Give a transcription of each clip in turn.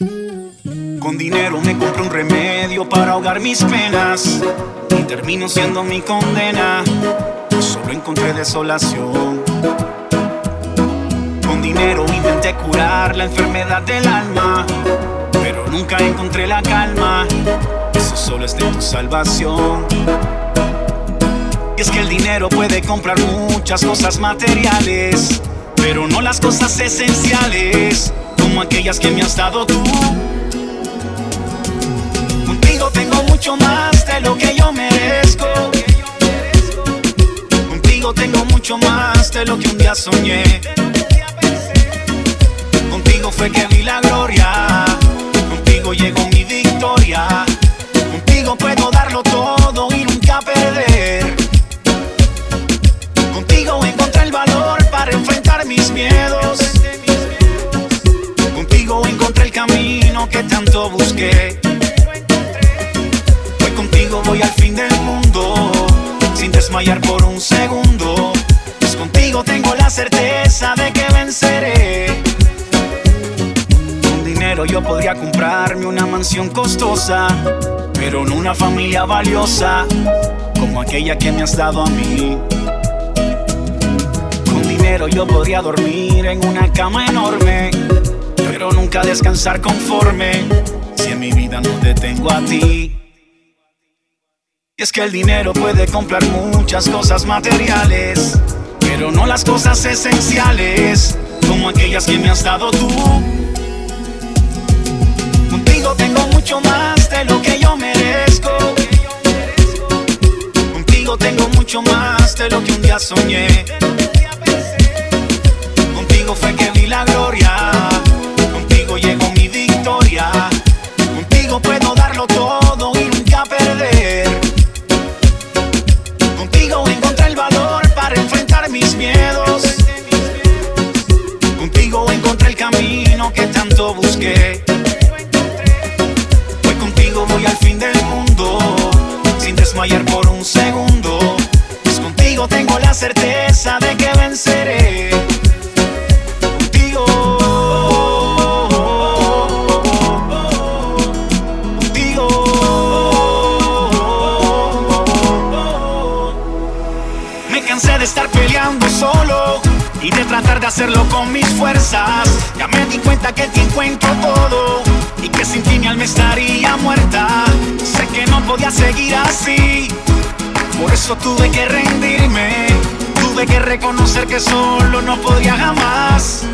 Con dinero me compro un remedio para ahogar mis penas y termino siendo mi condena. Solo encontré desolación. Con dinero intenté curar la enfermedad del alma, pero nunca encontré la calma. Eso solo es de tu salvación. Y es que el dinero puede comprar muchas cosas materiales, pero no las cosas esenciales, como aquellas que me has dado tú. Contigo tengo mucho más de lo que yo merezco. Contigo tengo mucho más de lo que un día soñé. Contigo fue que vi la que tanto busqué. Hoy contigo voy al fin del mundo, sin desmayar por un segundo. Pues contigo tengo la certeza de que venceré. Con dinero yo podría comprarme una mansión costosa, pero no una familia valiosa como aquella que me has dado a mí. Con dinero yo podría dormir en una cama enorme, pero nunca descansar conforme si en mi vida no te tengo a ti. Y es que el dinero puede comprar muchas cosas materiales, pero no las cosas esenciales, como aquellas que me has dado tú. Contigo tengo mucho más de lo que yo merezco. Contigo tengo mucho más de lo que un día soñé. Contigo fue que vi la gloria. Que tanto busqué. Hoy contigo voy al fin del mundo, sin desmayar por un segundo. Pues contigo tengo la certeza de que venceré. Contigo. Contigo. Me cansé de estar peleando solo y de tratar de hacerlo con mis fuerzas. Ya me di cuenta que te encuentro todo y que sin ti mi alma estaría muerta. Sé que no podía seguir así, por eso tuve que rendirme. Tuve que reconocer que solo no podía jamás.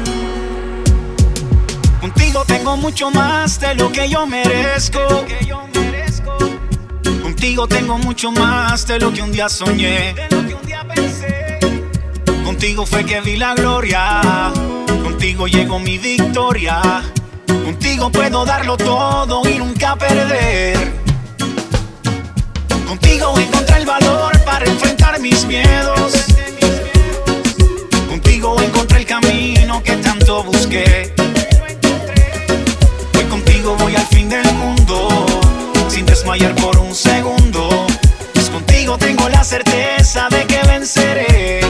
Contigo tengo mucho más de lo que yo merezco. Contigo tengo mucho más de lo que un día soñé. Contigo fue que vi la gloria, contigo llegó mi victoria. Contigo puedo darlo todo y nunca perder. Contigo encontré el valor para enfrentar mis miedos. Contigo encontré el camino que tanto busqué. Hoy contigo voy al fin del mundo, sin desmayar por un segundo. Pues contigo tengo la certeza de que venceré.